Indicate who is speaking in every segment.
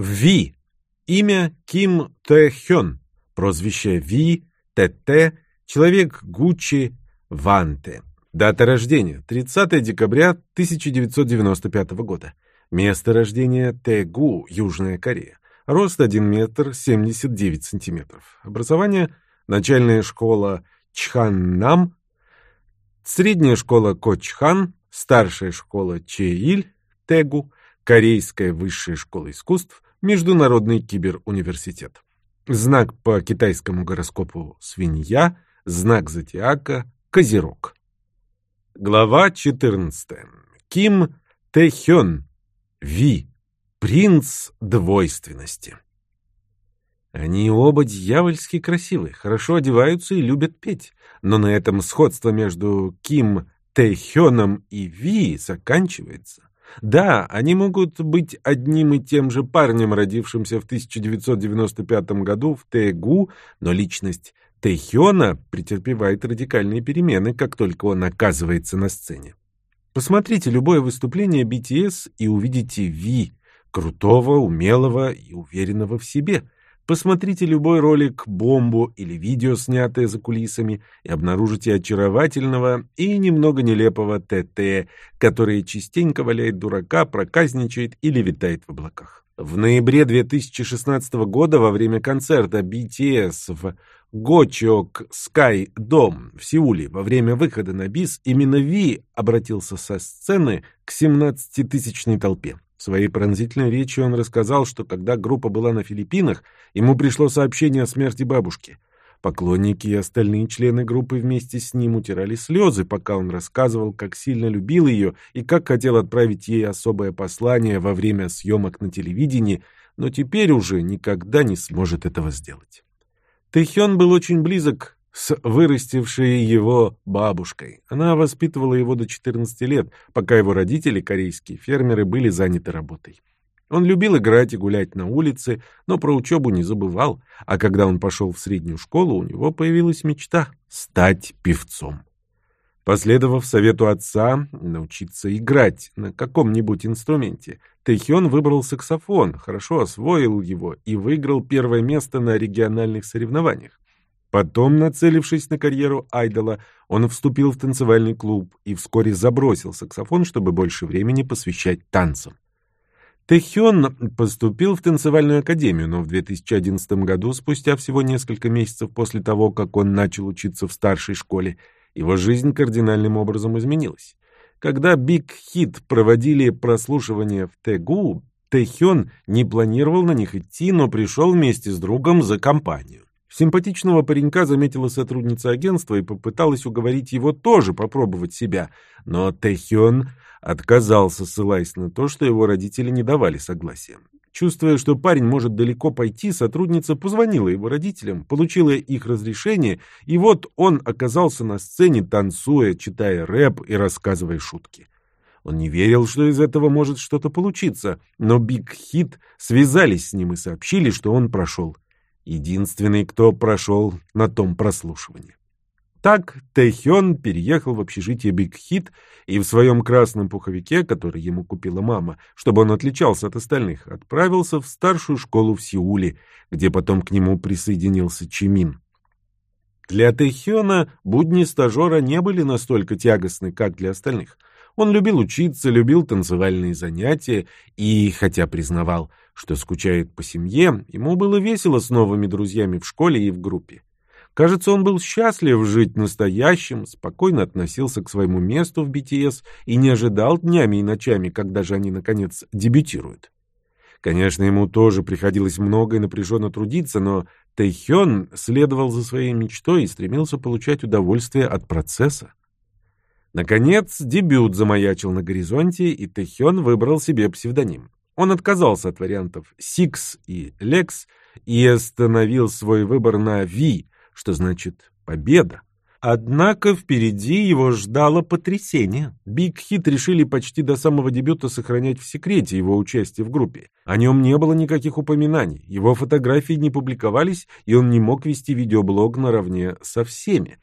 Speaker 1: Ви. Имя Ким Тэ Хён. Прозвище Ви, ТТ, человек Гуччи, Ванте. Дата рождения 30 декабря 1995 года. Место рождения Тэгу, Южная Корея. Рост 1 метр 79 сантиметров. Образование начальная школа Чханнам, средняя школа Кочхан, старшая школа Чеиль, Тэгу, корейская высшая школа искусств, Международный киберуниверситет. Знак по китайскому гороскопу свинья, знак зодиака Козерог. Глава 14. Ким Тэхён. Ви. Принц двойственности. Они оба дьявольски красивы, хорошо одеваются и любят петь. Но на этом сходство между Ким Тэхёном и Ви заканчивается. Да, они могут быть одним и тем же парнем, родившимся в 1995 году в Тэгу, но личность Тэхёна претерпевает радикальные перемены, как только он оказывается на сцене. Посмотрите любое выступление BTS и увидите Ви, крутого, умелого и уверенного в себе – Посмотрите любой ролик «Бомбу» или видео, снятое за кулисами, и обнаружите очаровательного и немного нелепого ТТ, который частенько валяет дурака, проказничает или витает в облаках. В ноябре 2016 года во время концерта BTS в Гочок Sky Дом в Сеуле во время выхода на бис именно Ви обратился со сцены к 17-тысячной толпе. Своей пронзительной речи он рассказал, что когда группа была на Филиппинах, ему пришло сообщение о смерти бабушки. Поклонники и остальные члены группы вместе с ним утирали слезы, пока он рассказывал, как сильно любил ее и как хотел отправить ей особое послание во время съемок на телевидении, но теперь уже никогда не сможет этого сделать. Тэхён был очень близок с вырастившей его бабушкой. Она воспитывала его до 14 лет, пока его родители, корейские фермеры, были заняты работой. Он любил играть и гулять на улице, но про учебу не забывал, а когда он пошел в среднюю школу, у него появилась мечта — стать певцом. Последовав совету отца научиться играть на каком-нибудь инструменте, Тэхён выбрал саксофон, хорошо освоил его и выиграл первое место на региональных соревнованиях. Потом, нацелившись на карьеру айдола, он вступил в танцевальный клуб и вскоре забросил саксофон, чтобы больше времени посвящать танцам. Тэхён поступил в танцевальную академию, но в 2011 году, спустя всего несколько месяцев после того, как он начал учиться в старшей школе, его жизнь кардинальным образом изменилась. Когда Биг Хит проводили прослушивания в Тэгу, Тэхён не планировал на них идти, но пришел вместе с другом за компанию. Симпатичного паренька заметила сотрудница агентства и попыталась уговорить его тоже попробовать себя, но Тэхён отказался, ссылаясь на то, что его родители не давали согласия. Чувствуя, что парень может далеко пойти, сотрудница позвонила его родителям, получила их разрешение, и вот он оказался на сцене, танцуя, читая рэп и рассказывая шутки. Он не верил, что из этого может что-то получиться, но Биг Хит связались с ним и сообщили, что он прошел единственный, кто прошел на том прослушивании. Так Тэхён переехал в общежитие Биг Хит и в своем красном пуховике, который ему купила мама, чтобы он отличался от остальных, отправился в старшую школу в Сеуле, где потом к нему присоединился Чимин. Для Тэхёна будни стажера не были настолько тягостны, как для остальных. Он любил учиться, любил танцевальные занятия и, хотя признавал, что скучает по семье, ему было весело с новыми друзьями в школе и в группе. Кажется, он был счастлив жить настоящим, спокойно относился к своему месту в BTS и не ожидал днями и ночами, когда же они, наконец, дебютируют. Конечно, ему тоже приходилось много и напряженно трудиться, но Тэйхён следовал за своей мечтой и стремился получать удовольствие от процесса. Наконец, дебют замаячил на горизонте, и Тэхён выбрал себе псевдоним. Он отказался от вариантов Six и Lex и остановил свой выбор на V, что значит «победа». Однако впереди его ждало потрясение. Биг Хит решили почти до самого дебюта сохранять в секрете его участие в группе. О нем не было никаких упоминаний, его фотографии не публиковались, и он не мог вести видеоблог наравне со всеми.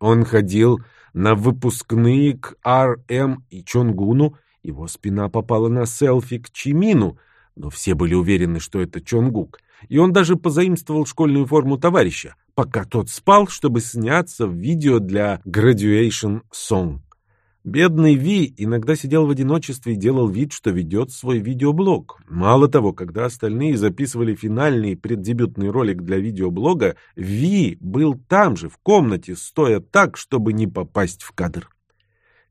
Speaker 1: Он ходил на выпускные к Р.М. и Чонгуну, его спина попала на селфи к Чимину, Но все были уверены, что это Чонгук, и он даже позаимствовал школьную форму товарища, пока тот спал, чтобы сняться в видео для Graduation Song. Бедный Ви иногда сидел в одиночестве и делал вид, что ведет свой видеоблог. Мало того, когда остальные записывали финальный преддебютный ролик для видеоблога, Ви был там же, в комнате, стоя так, чтобы не попасть в кадр.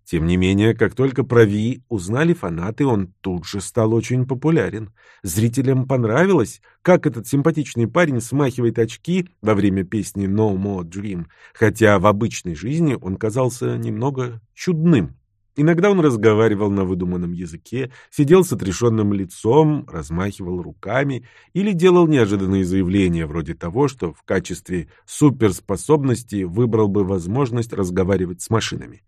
Speaker 1: Тем не менее, как только про Ви узнали фанаты, он тут же стал очень популярен. Зрителям понравилось, как этот симпатичный парень смахивает очки во время песни «No More Dream», хотя в обычной жизни он казался немного чудным. Иногда он разговаривал на выдуманном языке, сидел с отрешенным лицом, размахивал руками или делал неожиданные заявления вроде того, что в качестве суперспособности выбрал бы возможность разговаривать с машинами.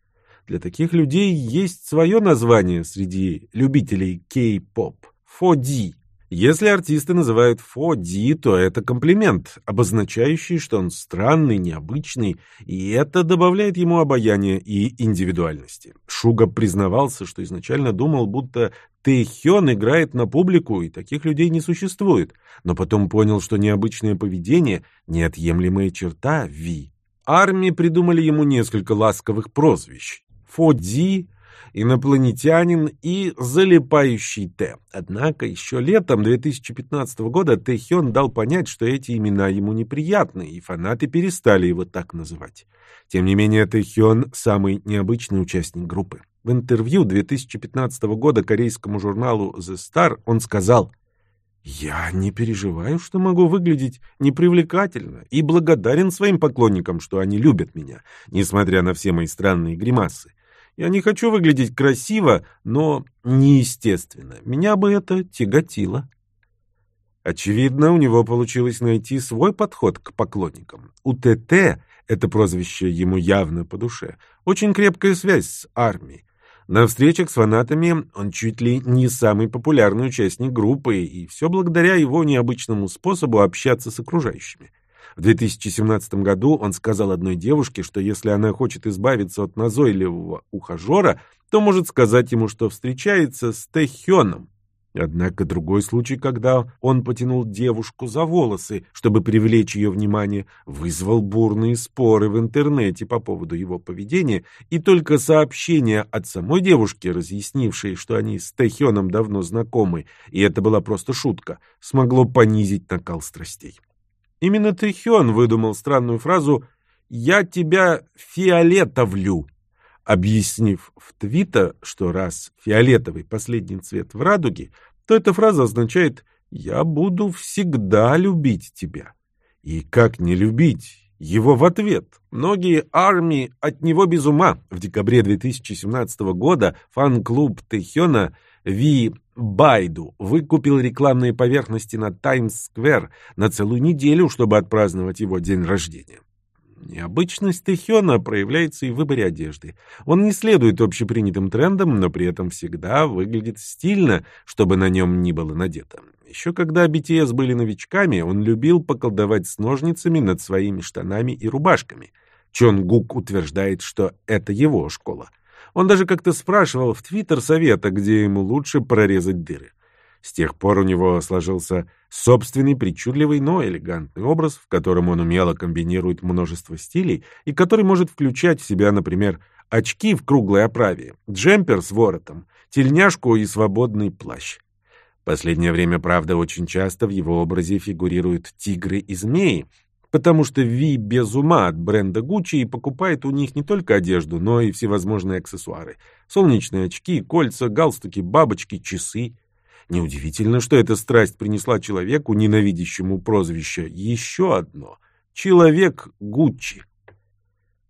Speaker 1: Для таких людей есть свое название среди любителей кей-поп – 4D. Если артисты называют 4D, то это комплимент, обозначающий, что он странный, необычный, и это добавляет ему обаяния и индивидуальности. Шуга признавался, что изначально думал, будто Тэхён играет на публику, и таких людей не существует, но потом понял, что необычное поведение – неотъемлемая черта Ви. Армии придумали ему несколько ласковых прозвищ. Фоди, инопланетянин и залипающий Т. Однако еще летом 2015 года Тэхён дал понять, что эти имена ему неприятны, и фанаты перестали его так называть. Тем не менее, Тэхён – самый необычный участник группы. В интервью 2015 года корейскому журналу The Star он сказал «Я не переживаю, что могу выглядеть непривлекательно, и благодарен своим поклонникам, что они любят меня, несмотря на все мои странные гримасы. Я не хочу выглядеть красиво, но неестественно. Меня бы это тяготило. Очевидно, у него получилось найти свой подход к поклонникам. У ТТ, это прозвище ему явно по душе, очень крепкая связь с армией. На встречах с фанатами он чуть ли не самый популярный участник группы, и все благодаря его необычному способу общаться с окружающими. В 2017 году он сказал одной девушке, что если она хочет избавиться от назойливого ухажера, то может сказать ему, что встречается с Тэхёном. Однако другой случай, когда он потянул девушку за волосы, чтобы привлечь ее внимание, вызвал бурные споры в интернете по поводу его поведения, и только сообщение от самой девушки, разъяснившей, что они с Тэхёном давно знакомы, и это была просто шутка, смогло понизить накал страстей. Именно Тэхён выдумал странную фразу «Я тебя фиолетовлю», объяснив в Твиттер, что раз фиолетовый последний цвет в радуге, то эта фраза означает «Я буду всегда любить тебя». И как не любить его в ответ? Многие армии от него без ума. В декабре 2017 года фан-клуб Тэхёна Ви Байду выкупил рекламные поверхности на Таймс-сквер на целую неделю, чтобы отпраздновать его день рождения. Необычность Тэхёна проявляется и в выборе одежды. Он не следует общепринятым трендам, но при этом всегда выглядит стильно, чтобы на нем не было надето. Еще когда BTS были новичками, он любил поколдовать с ножницами над своими штанами и рубашками. Чон Гук утверждает, что это его школа. Он даже как-то спрашивал в Твиттер совета, где ему лучше прорезать дыры. С тех пор у него сложился собственный причудливый, но элегантный образ, в котором он умело комбинирует множество стилей и который может включать в себя, например, очки в круглой оправе, джемпер с воротом, тельняшку и свободный плащ. Последнее время, правда, очень часто в его образе фигурируют тигры и змеи, потому что Ви без ума от бренда Gucci и покупает у них не только одежду, но и всевозможные аксессуары. Солнечные очки, кольца, галстуки, бабочки, часы. Неудивительно, что эта страсть принесла человеку, ненавидящему прозвище, еще одно — человек Гуччи.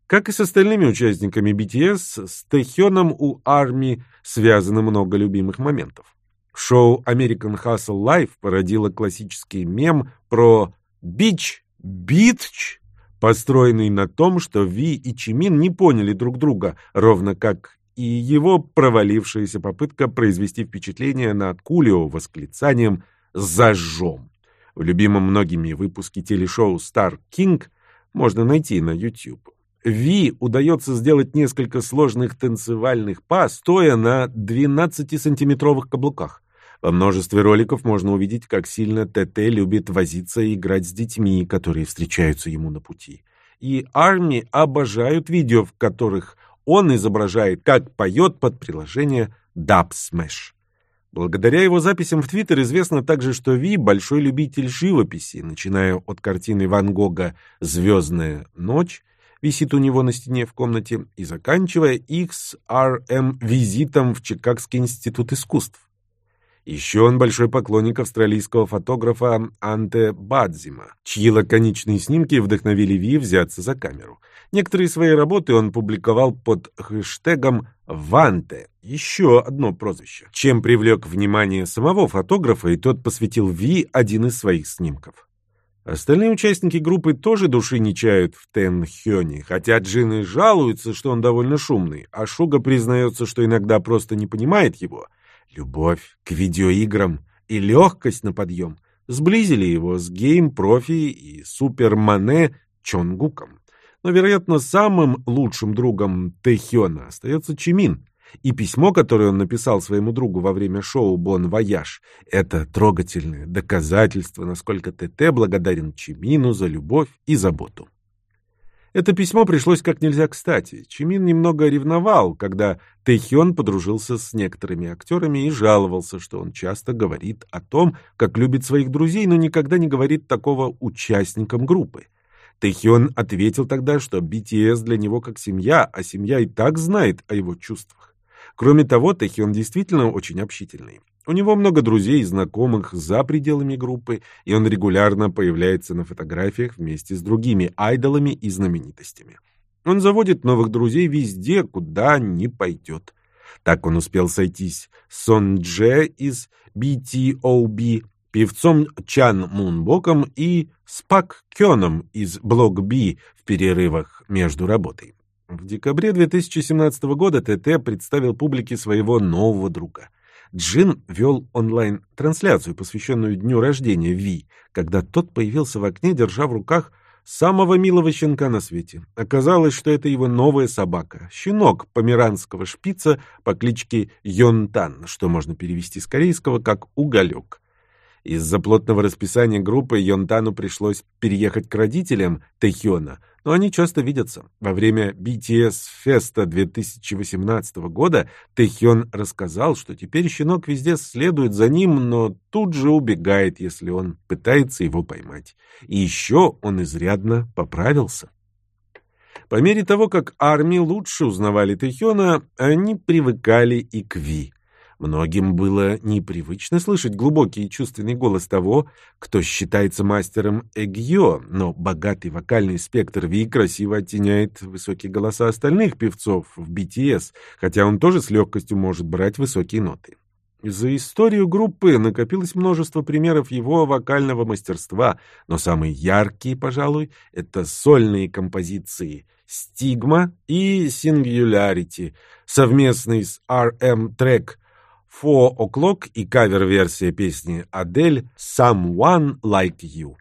Speaker 1: Как и с остальными участниками BTS, с Тэхёном у армии связано много любимых моментов. Шоу American Hustle Life породило классический мем про «Бич Битч, построенный на том, что Ви и Чимин не поняли друг друга, ровно как и его провалившаяся попытка произвести впечатление на Кулио восклицанием «Зажжем». В любимом многими выпуске телешоу Star King можно найти на YouTube. Ви удается сделать несколько сложных танцевальных па, стоя на 12-сантиметровых каблуках. Во множестве роликов можно увидеть, как сильно ТТ любит возиться и играть с детьми, которые встречаются ему на пути. И Арми обожают видео, в которых он изображает, как поет под приложение Dub Smash. Благодаря его записям в Твиттер известно также, что Ви – большой любитель живописи, начиная от картины Ван Гога «Звездная ночь», висит у него на стене в комнате, и заканчивая XRM-визитом в Чикагский институт искусств. Еще он большой поклонник австралийского фотографа Анте Бадзима, чьи лаконичные снимки вдохновили Ви взяться за камеру. Некоторые свои работы он публиковал под хэштегом «Ванте» — еще одно прозвище, чем привлек внимание самого фотографа, и тот посвятил Ви один из своих снимков. Остальные участники группы тоже души не чают в Тэхёне, хотя Джин и жалуется, что он довольно шумный, а Шуга признается, что иногда просто не понимает его — Любовь к видеоиграм и легкость на подъем сблизили его с гейм-профи и супермакне Чонгуком. Но, вероятно, самым лучшим другом Тэхёна остается Чимин. И письмо, которое он написал своему другу во время шоу «Bon Voyage», это трогательное доказательство, насколько ТТ благодарен Чимину за любовь и заботу. Это письмо пришлось как нельзя кстати. Чимин немного ревновал, когда Тэхён подружился с некоторыми актерами и жаловался, что он часто говорит о том, как любит своих друзей, но никогда не говорит такого участникам группы. Тэхён ответил тогда, что BTS для него как семья, а семья и так знает о его чувствах. Кроме того, Тэхён действительно очень общительный. У него много друзей и знакомых за пределами группы, и он регулярно появляется на фотографиях вместе с другими айдолами и знаменитостями. Он заводит новых друзей везде, куда не пойдет. Так он успел сойтись с Сон Дже из BTOB, певцом Чан Мунбоком и Спак Кёном из Блок Би в перерывах между работой. В декабре 2017 года ТТ представил публике своего нового друга — Джин вел онлайн-трансляцию, посвященную дню рождения Ви, когда тот появился в окне, держа в руках самого милого щенка на свете. Оказалось, что это его новая собака, щенок померанского шпица по кличке Йонтан, что можно перевести с корейского как «уголек». Из-за плотного расписания группы Йонтану пришлось переехать к родителям Тэхёна, но они часто видятся. Во время BTS Феста 2018 года Тэхён рассказал, что теперь щенок везде следует за ним, но тут же убегает, если он пытается его поймать. И еще он изрядно поправился. По мере того, как армии лучше узнавали Тэхёна, они привыкали и к Ви. Многим было непривычно слышать глубокий и чувственный голос того, кто считается мастером эгьё, но богатый вокальный спектр Ви красиво оттеняет высокие голоса остальных певцов в BTS, хотя он тоже с легкостью может брать высокие ноты. За историю группы накопилось множество примеров его вокального мастерства, но самые яркие, пожалуй, это сольные композиции «Стигма» и «Singularity», совместный с RM-трек Four O'Clock и кавер-версия песни Адель «Someone Like You».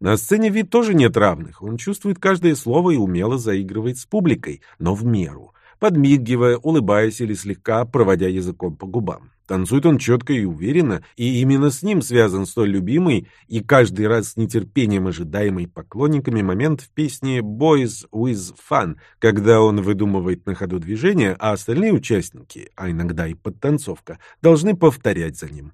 Speaker 1: На сцене вид тоже нет равных. Он чувствует каждое слово и умело заигрывает с публикой, но в меру, подмигивая, улыбаясь или слегка проводя языком по губам. Танцует он четко и уверенно, и именно с ним связан столь любимый и каждый раз с нетерпением ожидаемый поклонниками момент в песне «Boys with Fun», когда он выдумывает на ходу движения, а остальные участники, а иногда и подтанцовка, должны повторять за ним.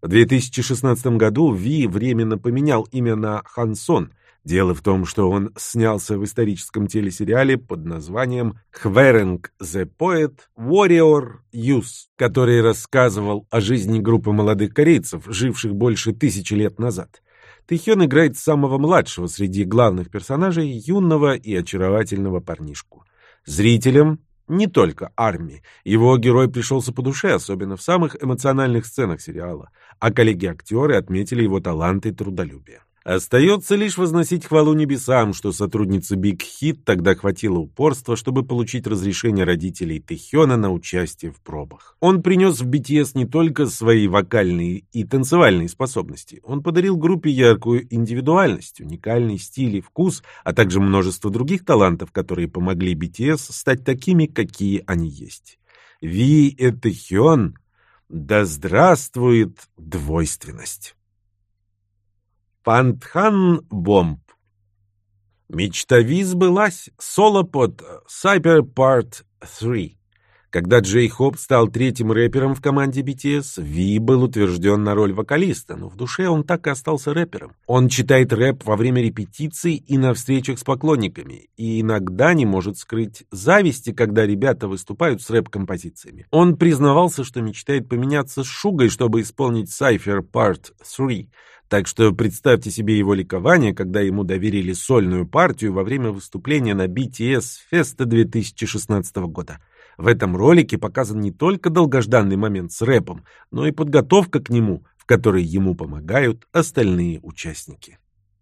Speaker 1: В 2016 году Ви временно поменял имя на Хансон, Дело в том, что он снялся в историческом телесериале под названием «Хверенг the Poet Warrior Youth», который рассказывал о жизни группы молодых корейцев, живших больше тысячи лет назад. Тэхён играет самого младшего среди главных персонажей, юного и очаровательного парнишку. Зрителям не только армии. Его герой пришелся по душе, особенно в самых эмоциональных сценах сериала, а коллеги-актеры отметили его талант и трудолюбие. Остается лишь возносить хвалу небесам, что сотруднице Big Hit тогда хватило упорства, чтобы получить разрешение родителей Тэхёна на участие в пробах. Он принес в BTS не только свои вокальные и танцевальные способности, он подарил группе яркую индивидуальность, уникальный стиль и вкус, а также множество других талантов, которые помогли BTS стать такими, какие они есть. Ви и Тэхён Да здравствует двойственность! Пантхан Бомб Мечта сбылась. Соло под Cyber Part 3. Когда Джей Хоп стал третьим рэпером в команде BTS, Ви был утвержден на роль вокалиста, но в душе он так и остался рэпером. Он читает рэп во время репетиций и на встречах с поклонниками, и иногда не может скрыть зависти, когда ребята выступают с рэп-композициями. Он признавался, что мечтает поменяться с Шугой, чтобы исполнить Cypher Part 3, так что представьте себе его ликование, когда ему доверили сольную партию во время выступления на BTS Festa 2016 года. В этом ролике показан не только долгожданный момент с рэпом, но и подготовка к нему, в которой ему помогают остальные участники.